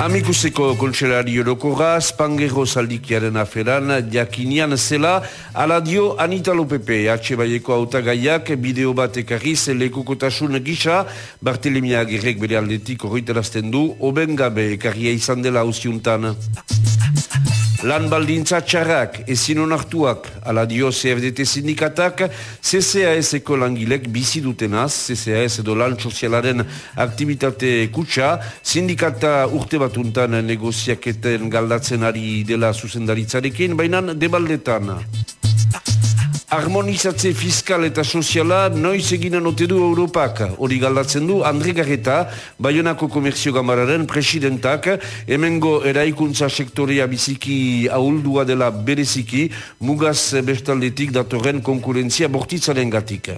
Amikuseko kontselari orokorra, Spangero zaldikiaren aferan, jakinian zela, ala dio Anita Lopepe, atxe baieko autagaiak, bideo bat ekarriz, lekukotasun gisa, Bartelemia gerrek bere aldetik horretarazten du, oben gabe ekarria izan dela hausiuntan. Lan baldintza txarrak, ezin onartuak, ala dio CFDT sindikatak, CCAS-eko langilek bizi dutenaz, CCAS edo lan sozialaren aktivitate kutsa, sindikata urte batuntan negoziaketen galdatzen ari dela zuzendaritzarekin, baina debaldetan. Harmonizatze fiskal eta soziala noiz eginen ote du Europak. Hori galdatzen du Andre Garreta, Bayonako Komerzio Gamararen presidentak, hemengo eraikuntza sektorea biziki ahuldua dela bereziki, mugaz bestaldetik datorren konkurentzia bortitzaren gatik.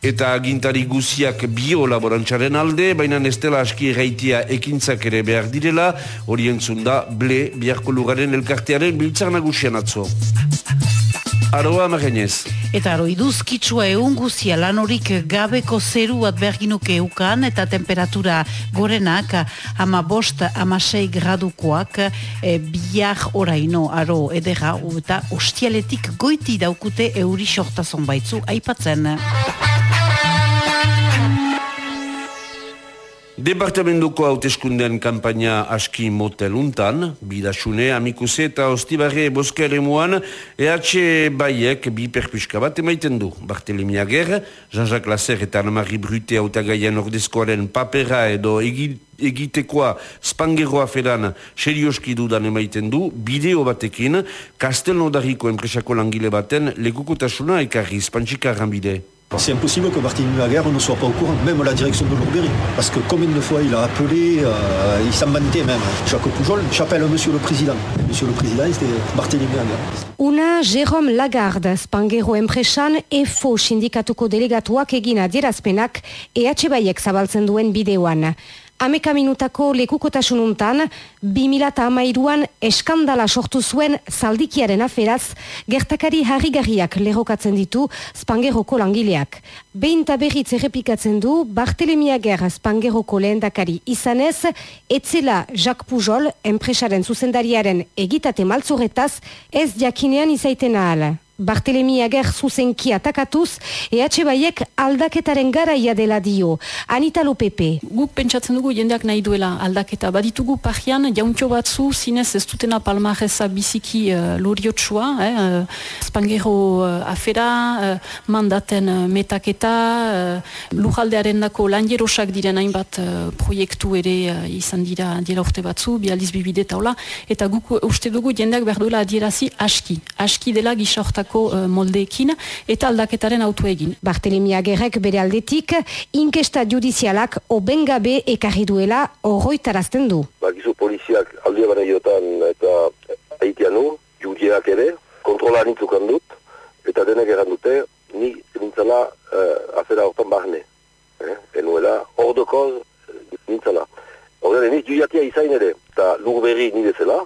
Eta agintari guziak biolaborantzaren alde, baina ez dela aski erraitia ekintzak ere behar direla, hori entzunda, ble, biharko lugaren elkartearen biltzar nagusian atzo. Aroa magenez. Eta aro, iduzkitsua egun guzia lan horik gabeko zeru bat berginuke eukan eta temperatura gorenak ama bost, ama sei gradukoak e, biak oraino aro edera eta ostialetik goiti daukute euri sortazon baitzu aipatzen. Departamentuko hauteskundean kampaina aski motel untan, bidasune, amikuse eta ostibarre boskere muan, EH Baiek bi perpuska bat emaiten du. Bartelemi Ager, Jean-Jacques Lasser eta Anamari Brute autagaien ordezkoaren papera edo egitekoa spangeroa fedan serioski dudan emaiten du, bideo batekin, Kastelnodariko enpresako langile baten lekukotasuna ekarri, Spanchika Rambide. C'est impossible que Barthélemy Laguerre ne soit pas au courant, même la direction de Lourbery. Parce que combien de fois il a appelé, euh, il s'en mentait même. Jacques Poujol, j'appelle Monsieur le Président. Monsieur le Président, c'était Barthélemy Laguerre. Una Jérôme Lagarde, Spangero enpresan EFO sindikatuko delegatuak egin adierazpenak EH Baiek zabaltzen duen bideoan. Ameka minutako lekukotasununtan, 2008an eskandala sortu zuen zaldikiaren aferaz, gertakari harrigarriak lehokatzen ditu Spangeroko langileak. Behin taberritz errepikatzen du, Bartelemia Gerra Spangeroko lehendakari izanez, etzela Jacques Pujol, enpresaren zuzendariaren egitate maltzuretaz, ez jakinean izaiten ahal. Bartelemi ager zuzenki atakatuz, EH Baiek aldaketaren garaia dela dio. Anita Lopepe. Guk pentsatzen dugu jendeak nahi duela aldaketa. Baditugu pajian, jauntxo batzu, zinez ez dutena palmareza biziki uh, loriotsua, eh, uh, spangero uh, afera, uh, mandaten uh, metaketa, uh, lujaldearen dako lanjerosak diren hainbat uh, proiektu ere uh, izan dira dira urte batzu, bializ bibide taula, eta guk uste dugu jendeak behar duela adierazi aski. Aski dela gisa uh, moldeekin eta aldaketaren auto egin. Bartelemia gerrek bere aldetik, inkesta judizialak obengabe ekarri duela horroitarazten du. Bakizu poliziak aldia bane eta haitian judiak ere, kontrola nintzukan dut, eta denek eran dute, ni nintzala uh, afera hortan bahne. Eh? Enuela, hor dokoz, nintzala. Horren, niz judiatia izain ere, eta lur berri nidezela,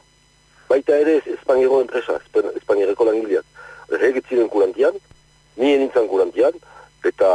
baita ere Espainiako enpresa, Espainiako langileak regetziren kurantian, nien nintzen kurantian, eta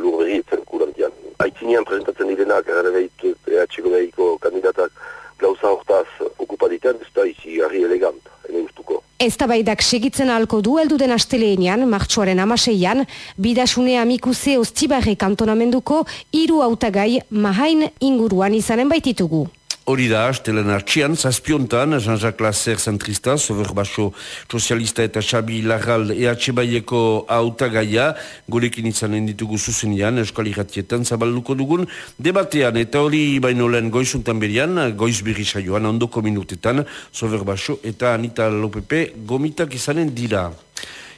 lur berri etzen kurantian. Aitzinean presentatzen direnak, behitu, ehatxeko behiko kandidatak, gauza hortaz okupaditen, ez da izi harri elegant, ene ustuko. Ez da baidak segitzen alko du den asteleenean, martxoaren amaseian, bidasune amikuse ostibarre kantonamenduko, iru autagai mahain inguruan izanen baititugu. Hori da, Estelen Artxian, zazpiontan, Jean-Jacques Lasser zentrista, sober baso sozialista eta Xabi Larral EH Baieko autagaia, gurekin izanen ditugu zuzenian, Euskal Iratietan zabalduko dugun, debatean, eta hori baino lehen goizuntan berian, goiz birri saioan, ondoko minutetan, sober baso eta Anita Lopepe gomitak izanen dira.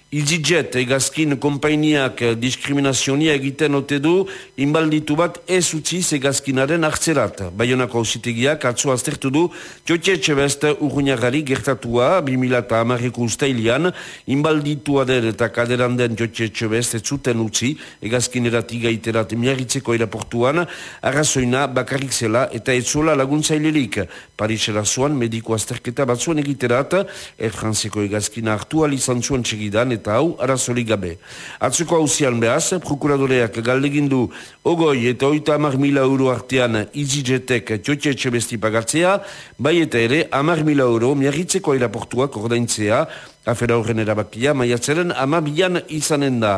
EasyJet egazkin kompainiak diskriminazionia egiten ote du inbalditu bat ez utzi egazkinaren hartzerat. Baionako hausitegiak atzo aztertu du Jotxe Etxebest urruñagari gertatua 2000 amarriko ustailian inbalditua der eta kaderan den Jotxe Etxebest ez zuten utzi egazkinerat igaiterat miarritzeko aeroportuan arrazoina bakarrik zela eta ez zola laguntzailerik. Parisera zuan mediko azterketa batzuan egiterat Air Franceko egazkina hartu alizan zuen txegidan eta hau arazori gabe. Atzeko hausian behaz, prokuradoreak galdegindu ogoi eta oita amar mila euro artean izijetek tiotia etxe besti pagatzea, bai eta ere amar mila euro miarritzeko airaportuak ordaintzea, afera horren erabakia, maiatzeren amabian izanen da.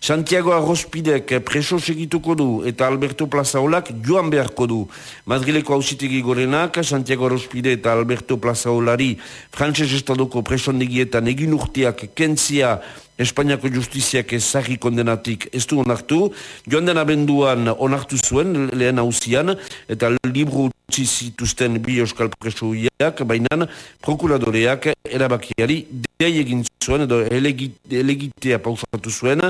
Santiago Arrospidek preso segituko du eta Alberto Plazaolak joan beharko du. Madrileko hausitegi gorenak, Santiago Arrospide eta Alberto Plazaolari Frantses Estadoko presondegietan egin urteak kentzia Espainiako justiziak ezagri kondenatik ez du onartu, joan den abenduan onartu zuen lehen hausian, eta libru utzi zituzten bi euskal presoiak, baina prokuradoreak erabakiari dei egin zuen, edo elegitea pausatu zuen,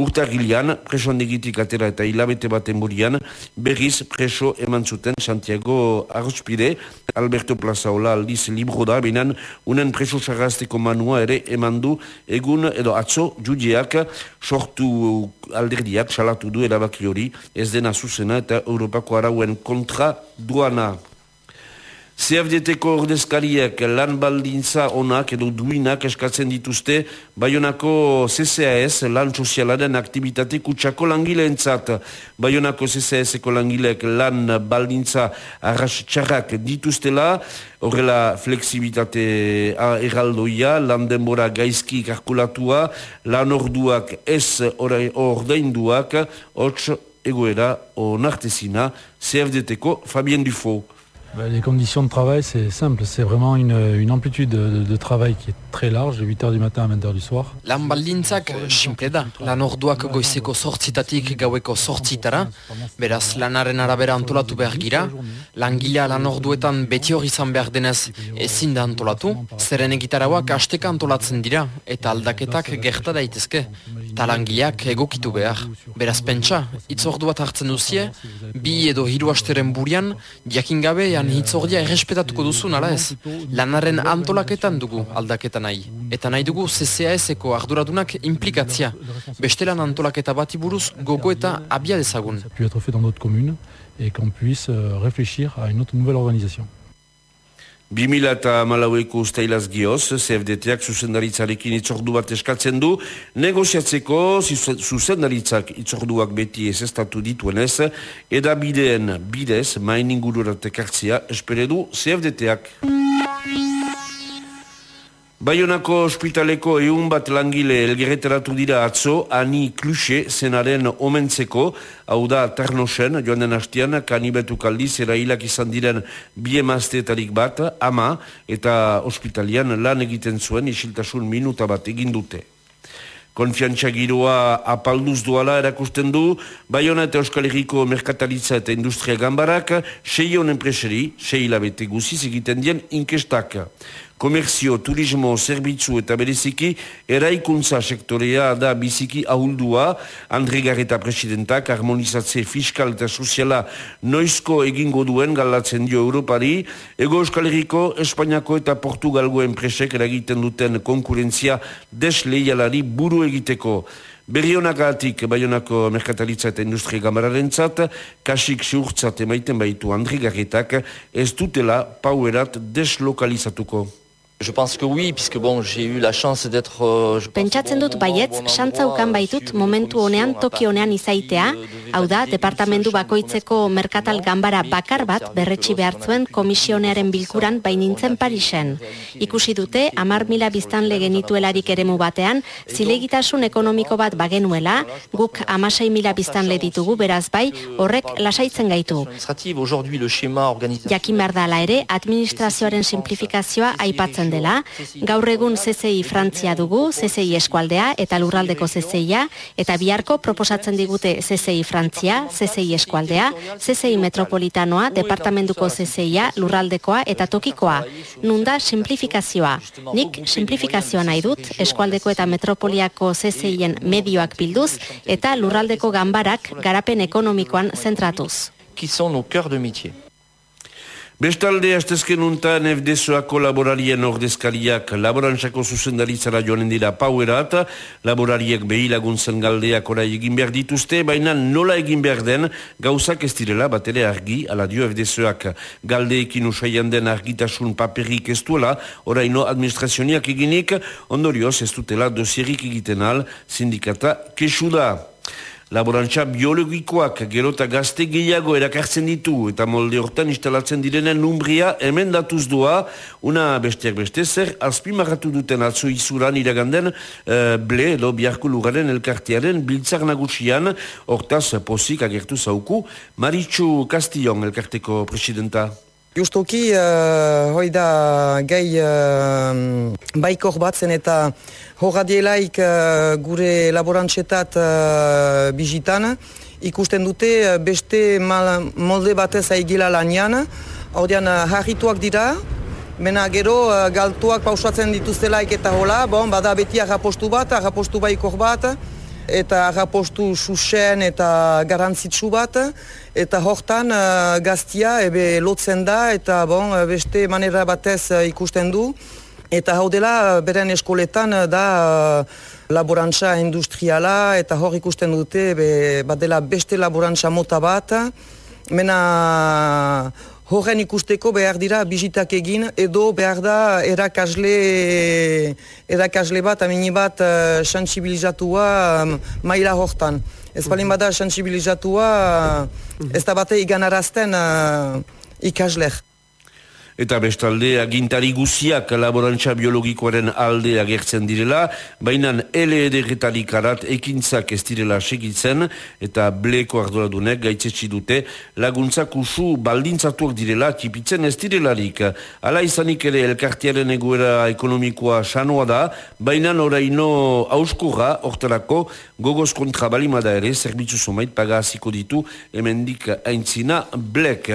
urtarrilean preso handigitik atera eta hilabete baten burian, berriz preso eman zuten Santiago Arrospide, Alberto Plazaola aldiz libro da, baina unen preso sarrazteko manua ere eman du egun edo atzo judiak sortu alderdiak salatu du erabaki hori ez dena zuzena eta Europako arauen kontra duana. CFDT-ko ordezkariak lan baldintza onak edo duinak eskatzen dituzte Bayonako CCAS lan sozialaren aktivitate kutsako langileentzat. Bayonako CCAS-eko langileek lan baldintza arras txarrak dituztela, horrela fleksibilitate erraldoia, lan denbora gaizki kalkulatua, lan orduak ez ordeinduak, hots egoera onartezina CFDT-ko Fabien Dufo. Les conditions de travail, c'est simple. C'est vraiment une, une amplitude de, de, travail qui est très large, de 8h du matin à 20h du soir. Lan baldintzak simple da. Lan orduak goizeko sortzitatik gaueko sortzitara, beraz lanaren arabera antolatu behar gira, langilea lan orduetan beti hori izan behar denez ezin da antolatu, zeren egitarauak asteka antolatzen dira, eta aldaketak gerta daitezke, eta langileak egokitu behar. Beraz pentsa, hitz orduat hartzen duzie, bi edo hiru asteren burian, jakin gabe Hitzordia errespetatuko. Ça pu être fait dans d'autres communes et qu'on puisse euh, réfléchir à une autre nouvelle organisation. 2000 eta malaueko ustailaz gioz, CFDT-ak zuzendaritzarekin itzordu bat eskatzen du, negoziatzeko zuzendaritzak itzorduak beti ez estatu dituenez, edabideen bidez, main ingururatek hartzia, espere du CFDT-ak. Baionako ospitaleko eun bat langile elgerreteratu dira atzo, ani kluxe zenaren omentzeko, hau da Tarnosen, joan den hastian, kanibetu kaldiz, erailak izan diren bie mazteetarik bat, ama, eta ospitalian lan egiten zuen isiltasun minuta bat egin dute. Konfiantza giroa apalduz duala erakusten du, Baiona eta Euskal Herriko Merkatalitza eta Industria Gambarak, sei honen preseri, sei labete guziz egiten dien inkestak komerzio, turismo, zerbitzu eta bereziki eraikuntza sektorea da biziki ahuldua. Andre Garreta presidentak harmonizatze fiskal eta soziala noizko egingo duen galatzen dio Europari. Ego Euskal Herriko, Espainiako eta Portugalgo enpresek eragiten duten konkurentzia desleialari buru egiteko. Berri honagatik Bayonako Merkatalitza eta Industria Gamararen zat, kasik ziurtzat emaiten baitu Andri Garretak ez dutela pauerat deslokalizatuko. Je pense que oui, puisque bon, j'ai eu la chance d'être... Euh, Pentsatzen dut baietz, santza ukan baitut momentu honean, toki honean izaitea, hau da, departamentu bakoitzeko merkatal gambara bakar bat berretxi behartzuen komisionearen bilkuran bainintzen Parisen. Ikusi dute, amar mila biztan genituelarik eremu batean, zilegitasun ekonomiko bat bagenuela, guk amasei mila biztan ditugu beraz bai, horrek lasaitzen gaitu. Jakin behar dala ere, administrazioaren simplifikazioa aipatzen dela. Gaur egun CCI Frantzia dugu, CCI Eskualdea eta Lurraldeko CCIa, eta biharko proposatzen digute CCI Frantzia, CCI Eskualdea, CCI Metropolitanoa, Departamentuko CCIa, Lurraldekoa eta Tokikoa. Nunda simplifikazioa. Nik simplifikazioa nahi dut, Eskualdeko eta Metropoliako CCIen medioak bilduz, eta Lurraldeko ganbarak garapen ekonomikoan zentratuz. Qui sont nos cœurs de métier. Bestalde, astezken untan FDSoako laborarien ordezkariak laborantzako zuzendaritzara joanen dira pauerat, laborariek behi laguntzen galdeak orai egin behar dituzte, baina nola egin behar den gauzak ez direla bat ere argi, ala dio FDSoak galdeekin usaian den argitasun paperik ez duela, oraino administrazioniak eginik, ondorioz ez dutela dosierik egiten al, sindikata kesu da. Laborantza biologikoak gero eta gazte gehiago erakartzen ditu eta molde hortan instalatzen direnen numbria hemen datuz doa, una besteak beste zer, azpimarratu duten atzo izuran iraganden uh, ble edo biharko lugaren elkartearen biltzak nagusian, hortaz pozik agertu zauku, Maritxu Castillon elkarteko presidenta. Justoki, uh, hoi da gai uh, baikor batzen eta horradielaik uh, gure laborantzetat uh, bizitan, ikusten dute beste mal, molde batez aigila lanian, hau uh, harrituak dira, Mena gero uh, galtuak pausatzen dituztelaik eta hola, bon, bada beti agapostu bat, agapostu baikor bat, eta rapostu susen eta garantzitsu bat, eta hortan uh, gaztia ebe lotzen da eta bon, beste manera batez uh, ikusten du. Eta hau dela, beren eskoletan da uh, laborantza industriala eta hor ikusten dute be, bat dela beste laborantza mota bat. Mena horren ikusteko behar dira bizitak egin edo behar da erakasle, erakasle bat, amini bat, uh, sensibilizatua um, maila hortan. Ez balin bada sensibilizatua, uh, ez da bate iganarazten uh, ikasler. Eta bestalde, agintari guziak laborantza biologikoaren alde agertzen direla, baina ele ederretarik arat ekintzak ez direla segitzen, eta bleko arduradunek gaitzetsi dute laguntzak usu baldintzatuak direla tipitzen ez direlarik. Ala izanik ere elkartiaren egoera ekonomikoa sanoa da, baina oraino auskurra, orterako, gogoz kontra balimada ere, zerbitzu somait pagaziko ditu, emendik aintzina blek.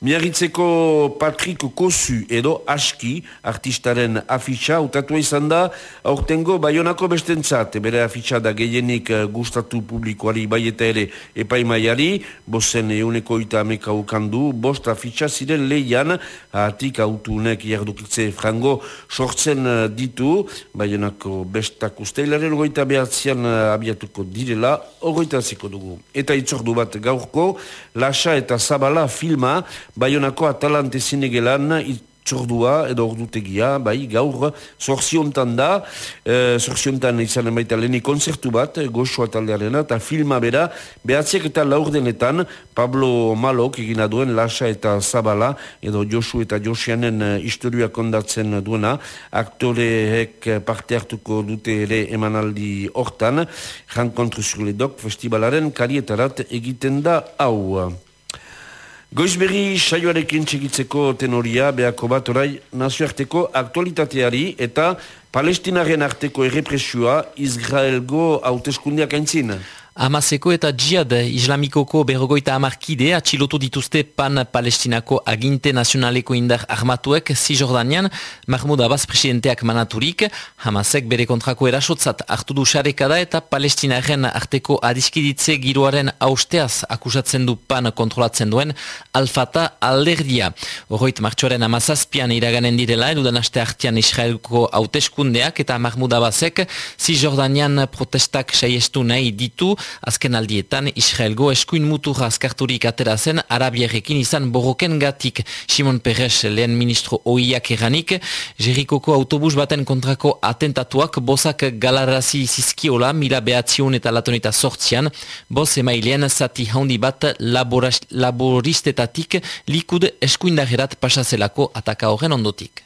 Miarritzeko Patrick Kosu edo Aski artistaren afitxa utatua izan da. Aurtengo Bayonako bestentzat bere afitxa da gehienik eh, gustatu publikoari bai eta ere epaimaiari bozen euneko eta ameka ukandu bost afitxa ziren leian atik autunek jardukitze frango sortzen eh, ditu. Bayonako bestak usteilaren ogoita behatzean eh, abiatuko direla ogoita ziko dugu. Eta itzordu bat gaurko Lasa eta Zabala filma Baionako Atalante zinegelan itzordua edo ordutegia, bai, gaur, zorziontan da, e, zorziontan izan emaita leheni konzertu bat, goxoa taldearena, eta filma bera, behatziak eta laurdenetan, Pablo Malok egina duen Lasa eta Zabala, edo Josu eta Josianen uh, historia kondatzen duena, aktoreek parte hartuko dute ere emanaldi hortan, Rencontre sur les Doc festivalaren karietarat egiten da hau. Goizberri saioarekin txegitzeko tenoria behako bat orai nazioarteko aktualitateari eta palestinaren arteko errepresioa Israelgo hauteskundiak aintzin. Amazeko eta djihad islamikoko berrogoita amarkide atxilotu dituzte pan-palestinako aginte nazionaleko indar armatuek zi Jordanian, Mahmoud Abbas presidenteak manaturik, Hamasek bere kontrako erasotzat hartu du xarekada eta palestinaren arteko adiskiditze giroaren austeaz akusatzen du pan kontrolatzen duen alfata alderdia. Horroit martxoaren amazazpian iraganen direla, enudan aste artian Israelko hauteskundeak eta Mahmoud Abbasek zi Jordanian protestak saiestu nahi ditu, azken aldietan Israelgo eskuin muturra azkarturik atera zen Arabierekin izan borroken gatik Simon Peres lehen ministro oiak eranik Jerikoko autobus baten kontrako atentatuak bozak galarazi zizkiola mila behatzion eta latonita sortzian boz emailean zati handi bat laboristetatik likud eskuindagerat pasazelako ataka horren ondotik.